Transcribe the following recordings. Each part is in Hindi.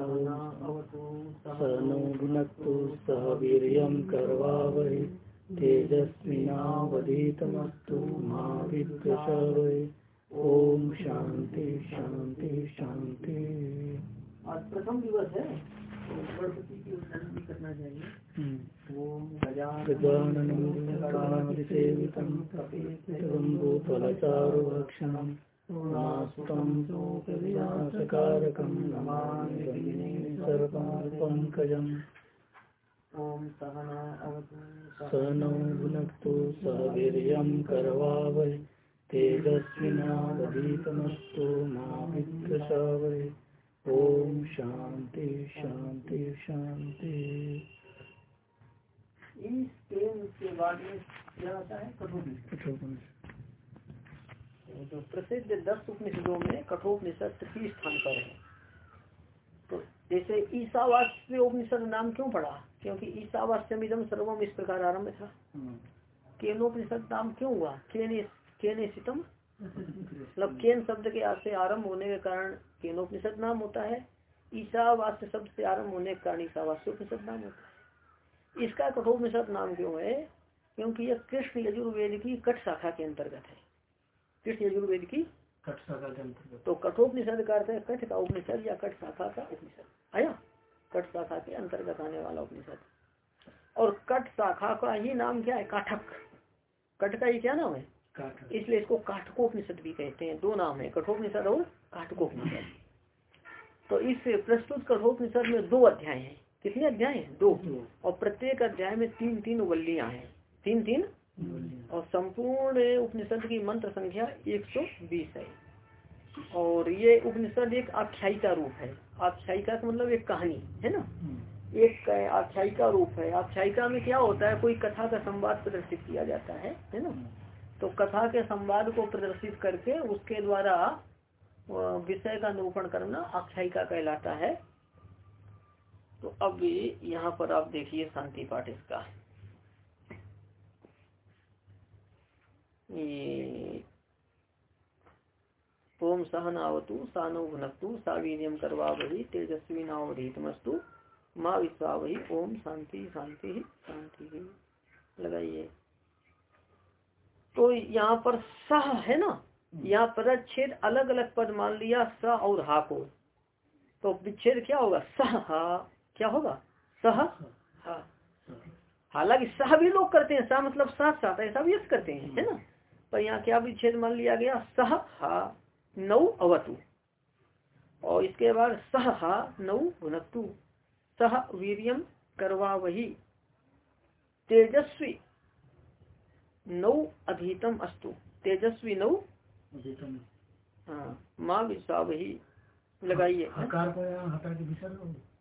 नो भुनक्तु सह वीर्यं करवावहै तेजस्विनावधीतमस्तु मा विद्विषावहै ओम शांति शांति शांति आज प्रथम दिवस है तो गणपति की शोकविनाशकारकं नमामि सर्वपङ्कजम् ओम सहना स नो भुनक्तु स वीर्यं करवावै। तेजस्विनावधीतमस्तु मा विद्विषावै शांति शांति शांति बाद में क्या आता है? जो प्रसिद्ध दस उपनिषदों में कठोपनिषद तृतीय स्थान पर है। तो जैसे ईसावास्य उपनिषद नाम क्यों पड़ा? क्योंकि ईसावास्यम इदम सर्वम इस प्रकार आरंभ था। केनोपनिषद नाम क्यों हुआ? केने केने सितम मतलब केन शब्द के से आरंभ होने के कारण केनोपनिषद नाम होता है। ईसावास्य शब्द से आरंभ होने के कारण ईसावास्य उपनिषद नाम होता है। इसका कठोपनिषद नाम क्यों है? क्योंकि यह कृष्ण यजुर्वेद की कट शाखा के अंतर्गत है। कृष्ण यजुर्वेद की? तो कठोपनिषद का अर्थ है कठ का उपनिषद या कट शाखा का उपनिषद। आया कट शाखा के अंतर्गत आने वाला उपनिषद। और कट शाखा का ही नाम क्या है? काठक। कट का ही क्या नाम है? इसलिए इसको काठकोपनिषद भी कहते हैं। दो नाम है कठोपनिषद और काठकोपनिषद। तो इस प्रस्तुत कठोपनिषद में दो अध्याय हैं। कितने अध्याय हैं? दो। और प्रत्येक अध्याय में तीन तीन वल्लियाँ हैं। तीन तीन और संपूर्ण उपनिषद की मंत्र संख्या 120 है। और ये उपनिषद एक आख्यायिका रूप है। आख्यायिका का मतलब एक कहानी है ना? एक आख्यायिका रूप है। आख्यायिका में क्या होता है? कोई कथा का संवाद प्रदर्शित किया जाता है है ना? तो कथा के संवाद को प्रदर्शित करके उसके द्वारा विषय का निरूपण करना आख्यायिका कहलाता है। तो अब यहाँ पर आप देखिए शांति पाठ इसका। ओम सहनावतु सानो भुनक्तु सावीर्यम करवा वही तेजस्वी नावधीतमस्तु माँ विश्वा वही ओम शांति शांति शांति लगाइए तो यहाँ पर सह है ना? यहाँ पदच्छेद अलग अलग पद मान लिया स और हा को। तो विच्छेद क्या होगा? सह हा क्या होगा? सह हा हालाँकि सह भी लोग करते हैं सह मतलब साथ साथ ऐसा भी करते हैं है ना? पर यहाँ क्या विच्छेद मान लिया गया? सह हा नौ अवतु। और इसके बाद सह हा नौ भुनक्तु सह वीरियम करवा वही तेजस्वी नौ अधीतम अस्तु। तेजस्वी नौ? हाँ माँ विश्वा वही लगाइए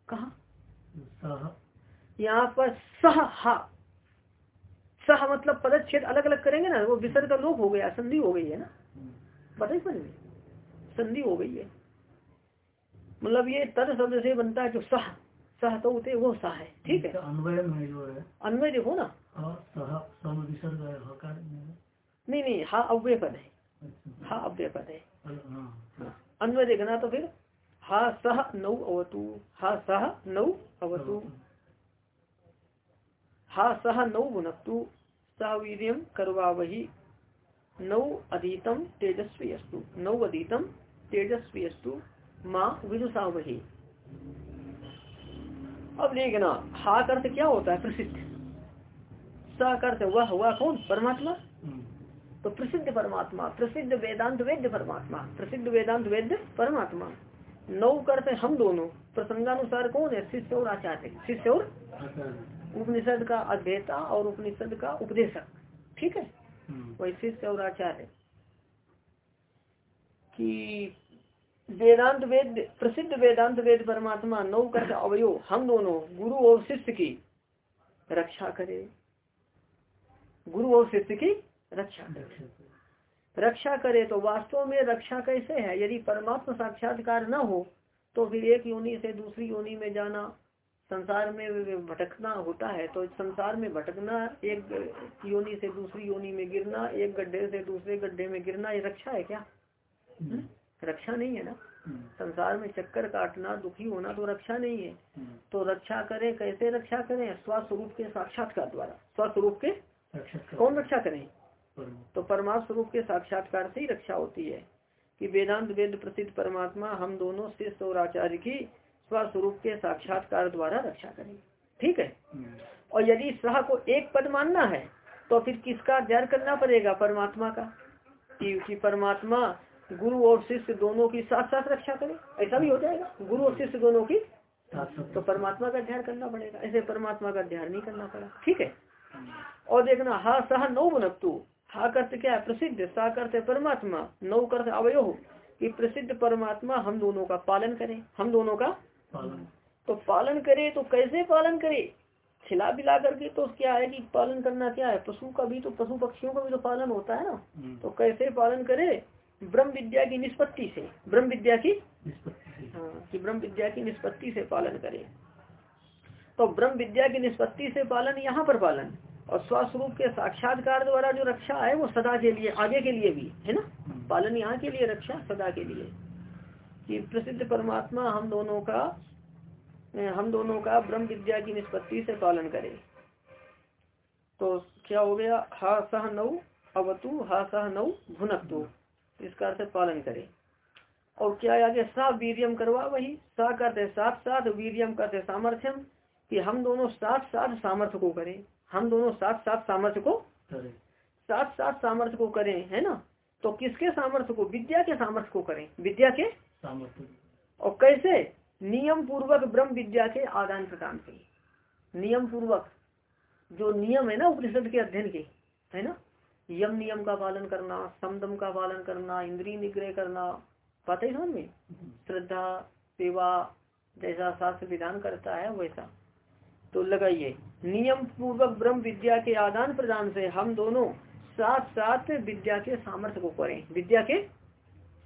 कहा? यहाँ पर सह हा। सह मतलब पदच्छेद अलग अलग करेंगे ना वो विसर्ग का लोप हो गया संधि हो गई है ना। ही समझ संधि हो गई है। मतलब ये तद शब्द से बनता है जो सह सह तो उते वो सह है ठीक है? अन्वय में जो है। अन्वय देखो ना। नहीं नहीं हाँ अव्यय पद है। अच्छा। हाँ अव्यय पद है। हाँ। अन्वय देखना तो फिर। हा सह नौ अवतु हा सह नौ अवतु। हा सह नौ भुनक्तु सह वीर्यम करवा वही नौ अधीतम तेजस्वी अस्तु। नौ अधीतम तेजस्वी अस्तु। माँ विदुषा वही। अब देखना हा अर्थ क्या होता है प्रसिद्ध? सा अर्थ वह हुआ कौन? परमात्मा? हम्म। तो प्रसिद्ध परमात्मा प्रसिद्ध वेदांत वेद्य परमात्मा प्रसिद्ध वेदांत वेद्य परमात्मा। नौ करते हम दोनों। प्रसंगानुसार कौन है? शिष्य और आचार्य। शिष्य और उपनिषद का अध्येता और उपनिषद का उपदेशक। ठीक है? हम्म। वही शिष्य और आचार्य। कि वेदांत वेद प्रसिद्ध वेदांत वेद परमात्मा नौ कर अवयो हम दोनों गुरु और शिष्य की रक्षा करे। गुरु और शिष्य की रक्षा करे। रक्षा करे तो वास्तव में रक्षा कैसे है? यदि परमात्मा साक्षात्कार न हो तो फिर एक योनि से दूसरी योनि में जाना संसार में भटकना होता है तो संसार में भटकना एक योनि से दूसरी योनि में गिरना एक गड्ढे से दूसरे गड्ढे में गिरना ये रक्षा है क्या? हम्म। रक्षा नहीं है ना? संसार में चक्कर काटना दुखी होना तो रक्षा नहीं है। तो रक्षा करें कैसे रक्षा करें? स्वस्वरूप के साक्षात्कार द्वारा। स्वस्वरूप के कौन रक्षा करें? तो परमात्म स्वरूप के साक्षात्कार से ही रक्षा होती है। कि वेदांत वेद प्रसिद्ध परमात्मा हम दोनों शिष्य और आचार्य की स्वस्वरूप के साक्षात्कार द्वारा रक्षा करें ठीक है? और यदि सह को एक पद मानना है तो फिर किसका अध्ययन करना पड़ेगा? परमात्मा का। कि, कि परमात्मा गुरु और शिष्य दोनों की साथ साथ रक्षा करे। ऐसा भी हो जाएगा। गुरु और शिष्य दोनों की तो परमात्मा का ध्यान करना पड़ेगा। ऐसे परमात्मा का ध्यान नहीं करना पड़ा। ठीक है? और देखना हा सह नौ बनकतु हा करते क्या है? प्रसिद्ध। सा करते परमात्मा। नौ करते अवयो कि प्रसिद्ध परमात्मा हम दोनों का पालन करें। हम दोनों का तो पालन करे तो कैसे पालन करे? खिला पिला करके तो क्या है कि पालन करना क्या है? पशु का भी तो पशु पक्षियों का भी तो पालन होता है ना। तो कैसे पालन करे? ब्रह्म विद्या की निष्पत्ति से। ब्रह्म विद्या की? हाँ कि ब्रह्म विद्या की निष्पत्ति से पालन करे। तो ब्रह्म विद्या की निष्पत्ति से पालन यहाँ पर पालन। और स्वस्वरूप के साक्षात्कार द्वारा जो रक्षा है वो सदा के लिए आगे के लिए भी है ना? पालन यहाँ के लिए रक्षा सदा के लिए। कि प्रसिद्ध परमात्मा हम दोनों का, हम दोनों का ब्रह्म विद्या की निष्पत्ति से पालन करे। तो क्या हो गया? हा सह नौ अवतु, हा सह नौ भुनकतु। इसका अर्थ पालन करे। और क्या आगे सा वीरियम करवा वही। सा करते साथ साथ, वीरियम करते सामर्थ्यम, कि हम दोनों साथ साथ सामर्थ्य को करें। हम दोनों साथ साथ सामर्थ्य को साथ साथ सामर्थ्य को करें, है ना? तो किसके सामर्थ्य को? विद्या के सामर्थ्य को करें। विद्या के और कैसे? नियम पूर्वक ब्रह्म विद्या के आदान प्रदान से नियम पूर्वक जो नियम है ना उपनिषद के अध्ययन के, है ना? यम नियम का पालन करना, समदम का पालन करना, इंद्रिय निग्रह करना, पता ही समझ में? श्रद्धा, सेवा, जैसा शास्त्र विधान करता है वैसा। तो लगाइए नियम पूर्वक ब्रह्म विद्या के आदान प्रदान से हम दोनों साथ साथ विद्या के सामर्थ्य को करें। विद्या के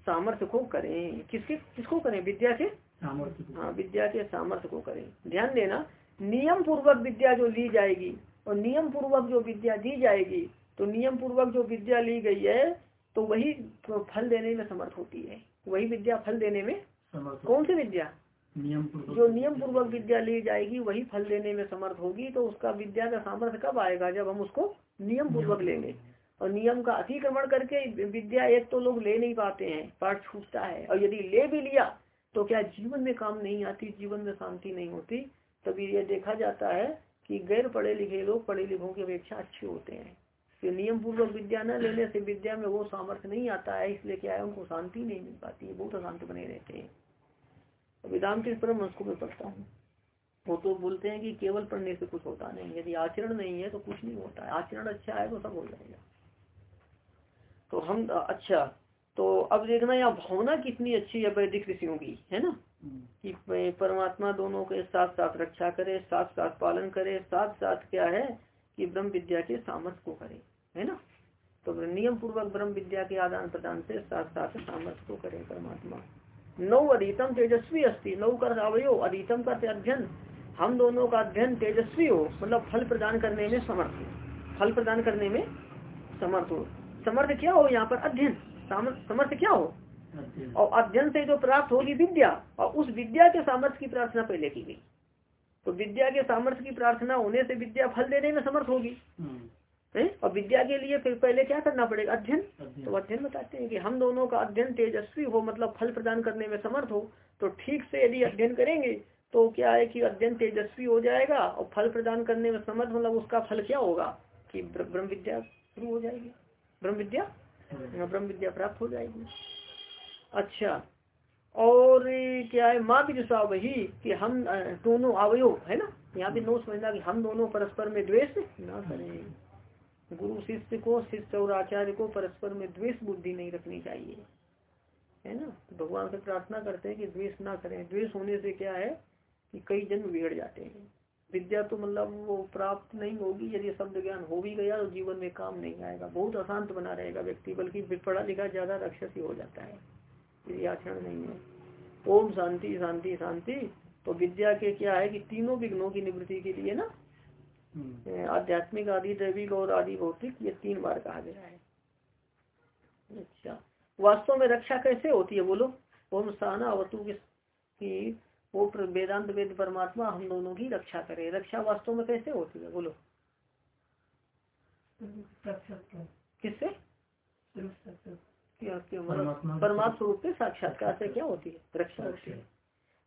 सामर्थ्य को करें। किसके किसको करें? विद्या के? सामर्थ्य हाँ विद्या के सामर्थ्य को करें। ध्यान देना नियम पूर्वक विद्या जो ली जाएगी और नियम पूर्वक जो विद्या दी जाएगी तो नियम पूर्वक जो विद्या ली गई है तो वही फल देने में समर्थ होती है। वही विद्या फल देने में कौन सी विद्या? नियम जो नियम पूर्वक विद्या ली जाएगी वही फल देने में समर्थ होगी तो उसका विद्या का सामर्थ्य कब आएगा जब हम उसको नियम पूर्वक लेंगे? और नियम का अतिक्रमण करके विद्या एक तो लोग ले नहीं पाते हैं, पाठ छूटता है। और यदि ले भी लिया तो क्या जीवन में काम नहीं आती, जीवन में शांति नहीं होती? तभी ये देखा जाता है कि गैर पढ़े लिखे लोग पढ़े लिखों की अपेक्षा अच्छे होते हैं। कि नियम पूर्वक विद्या न लेने से विद्या में वो सामर्थ्य नहीं आता है, इसलिए क्या है, उनको शांति नहीं मिल पाती है, बहुत अशांत बने रहते हैं। तो वेदांत परम को मैं पढ़ता हूँ। वो तो बोलते हैं कि केवल पढ़ने से कुछ होता नहीं यदि आचरण नहीं है तो कुछ नहीं होता है, आचरण अच्छा है तो सब हो जाएगा। तो हम अच्छा तो अब देखना यहाँ भावना कितनी अच्छी है वैदिक ऋषियों की है ना? कि परमात्मा दोनों के साथ साथ रक्षा करे साथ साथ पालन करे साथ साथ क्या है कि ब्रह्म विद्या के सामर्थ्य को करे है ना? तो नियम पूर्वक ब्रह्म विद्या के आदान प्रदान से साथ साथ सामर्थ्य को करे परमात्मा। नौ अधितम तेजस्वी अस्थि नौ कर अवयो अधितम का अध्ययन। हम दोनों का अध्ययन तेजस्वी हो मतलब फल प्रदान करने में समर्थ हो फल प्रदान करने में समर्थ हो। समर्थ क्या हो यहाँ पर? अध्ययन। समर्थ क्या हो? और अध्ययन से जो प्राप्त होगी विद्या और उस विद्या के सामर्थ्य की प्रार्थना पहले की गई। तो विद्या के सामर्थ्य की प्रार्थना होने से विद्या फल देने में समर्थ होगी। हम्म। है? और विद्या के लिए फिर पहले क्या करना पड़ेगा? अध्ययन। तो अध्ययन बताते हैं कि हम दोनों का अध्ययन तेजस्वी हो मतलब फल प्रदान करने में समर्थ हो तो ठीक से यदि अध्ययन करेंगे तो क्या है कि अध्ययन तेजस्वी हो जाएगा और फल प्रदान करने में समर्थ मतलब उसका फल क्या होगा? कि ब्रह्म विद्या शुरू हो जाएगी। ब्रह्म विद्या ब्रह्म विद्या प्राप्त हो जाएगी। अच्छा और क्या है माँ भी दिशा वही कि हम दोनों अवयो है ना? यहाँ भी नो समझना कि हम दोनों परस्पर में द्वेष ना करें। गुरु शिष्य को शिष्य और आचार्य को परस्पर में द्वेष बुद्धि नहीं रखनी चाहिए। है ना? तो भगवान से प्रार्थना करते हैं कि द्वेष ना करें। द्वेष होने से क्या है कि कई जन्म बिगड़ जाते हैं। विद्या तो मतलब वो प्राप्त नहीं होगी यदि शब्द ज्ञान हो भी गया तो जीवन में काम नहीं आएगा। बहुत अशांत बना रहेगा व्यक्ति बल्कि पढ़ा लिखा ज़्यादा राक्षसी हो जाता है। यदि आचरण नहीं है। ओम शांति शांति शांति। तो विद्या के क्या है कि तीनों विघ्नों की निवृत्ति के लिए ना हम्म। आध्यात्मिक आदि दैविक और आदि भौतिक ये तीन बार कहा गया है। अच्छा। वास्तव में रक्षा कैसे होती है बोलो? ओम सहना अवतु की वो वेदांत वेद परमात्मा हम दोनों की रक्षा करे। रक्षा वास्तव में कैसे होती है? बोलो। किससे? परमात्मा स्वरूप के साक्षात्कार से क्या होती है? रक्षा होती है।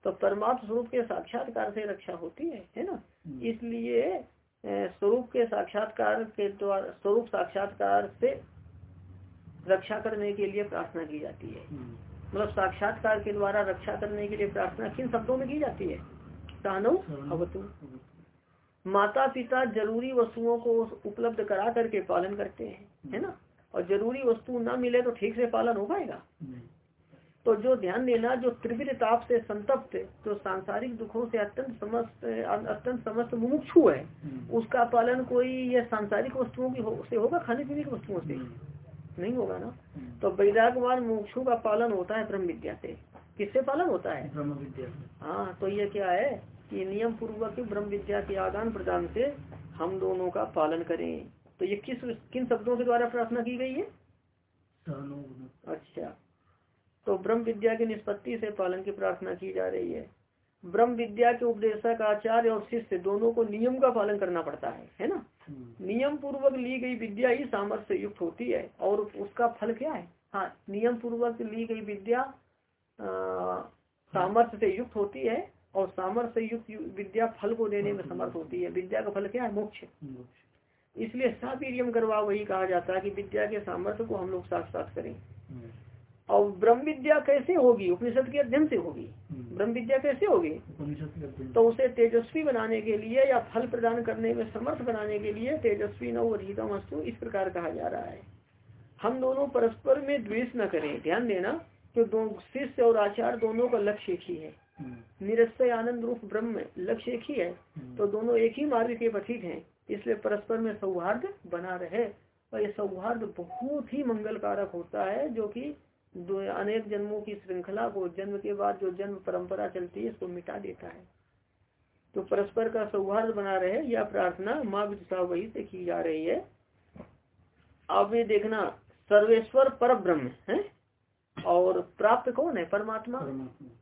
तो परमात्म स्वरूप के साक्षात्कार से रक्षा होती है है ना? इसलिए स्वरूप के साक्षात्कार के द्वारा स्वरूप साक्षात्कार से रक्षा करने के लिए प्रार्थना की जाती है। मतलब साक्षात्कार के द्वारा रक्षा करने के लिए प्रार्थना किन शब्दों में की जाती है? सहनो अवतु माता पिता ज़रूरी वस्तुओं को उपलब्ध करा करके पालन करते हैं है ना? और ज़रूरी वस्तु ना मिले तो ठीक से पालन हो पाएगा? तो जो ध्यान देना जो त्रिविध ताप से संतप्त जो सांसारिक दुखों से अत्यंत समस्त अत्यंत समस्त मुमुक्षु है उसका पालन कोई ये सांसारिक वस्तुओं की हो, से होगा? खाने पीने की वस्तुओं से? नहीं होगा ना? तो वैरागवान मोक्षु का पालन होता है ब्रह्म विद्या से। किससे पालन होता है? ब्रह्म विद्या हाँ तो ये क्या है कि नियम पूर्वक ब्रह्म विद्या के आदान प्रदान से हम दोनों का पालन करें। तो ये किस किन शब्दों के द्वारा प्रार्थना की गई है? अच्छा तो ब्रह्म विद्या की निष्पत्ति से पालन की प्रार्थना की जा रही है। ब्रह्म विद्या के उपदेशक आचार्य और शिष्य दोनों को नियम का पालन करना पड़ता है है ना? नियम पूर्वक ली गई विद्या ही सामर्थ्य युक्त होती है और उसका फल क्या है? हाँ नियम पूर्वक ली गई विद्या सामर्थ्य से युक्त होती है और सामर्थ्य से युक्त विद्या फल को देने में समर्थ होती है। विद्या का फल क्या है? मोक्ष। इसलिए सापीरियम करवा वही कहा जाता है कि विद्या के सामर्थ्य को हम लोग साथ साथ करें और ब्रह्म विद्या कैसे होगी? उपनिषद के अध्ययन से होगी। ब्रह्म विद्या कैसे होगी? तो उसे तेजस्वी बनाने के लिए या फल प्रदान करने में समर्थ बनाने के लिए तेजस्वी नव अधिकम वस्तु इस प्रकार कहा जा रहा है। हम दोनों परस्पर में द्वेष न करें ध्यान देना कि दो शिष्य और आचार दोनों का लक्ष्य एक ही है। निरस्य आनंद रूप ब्रह्म लक्ष्य एक ही है। तो दोनों एक ही मार्ग के पथिक हैं इसलिए परस्पर में सौहार्द बना रहे। और ये सौहार्द बहुत ही मंगल कारक होता है जो कि अनेक जन्मों की श्रृंखला को जन्म के बाद जो जन्म परंपरा चलती है इसको मिटा देता है। तो परस्पर का सौहार्द बना रहे यह प्रार्थना माँ विदुषा वही से की जा रही है। अब ये देखना सर्वेश्वर पर ब्रह्म है और प्राप्त कौन है? परमात्मा।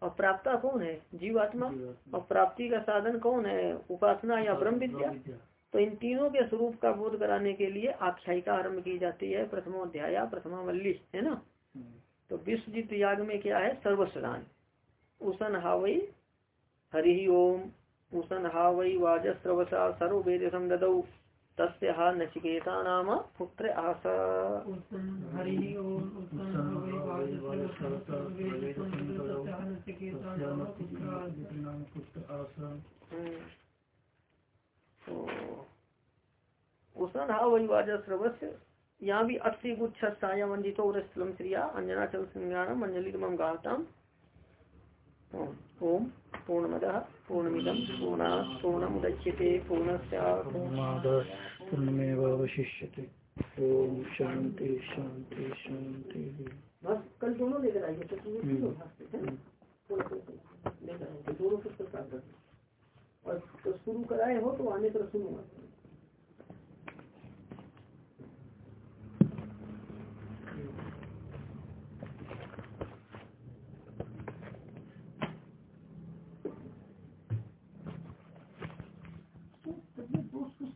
और प्राप्ता कौन है? जीवात्मा। और प्राप्ति का साधन कौन है? उपासना या ब्रह्म विद्या। तो इन तीनों के स्वरूप का बोध कराने के लिए आख्यायिका आरंभ की जाती है प्रथमोध्याय प्रथमा मल्ली है ना? तो विश्वजित याग में क्या है? सर्वस्वदान उसन हावई हरि ओम। उसन हावई वाजस्रवसा सर्वेद संगदौ तस्य हा नचिकेता नाम पुत्र आस। उसन हा वही वाजस्रवस्य यहाँ भी अस्थि गुच्छ साया वंदितो रस्तलम श्रिया अंजना चल संज्ञानम अंजलि गाताम। ओम पूर्णमद पूर्णमिदम पूर्णा पूर्णमुदच्यते पूर्णस्य पूर्णमेवावशिष्यते ओम शांति शांति शांति। बस कल दोनों लेकर आइए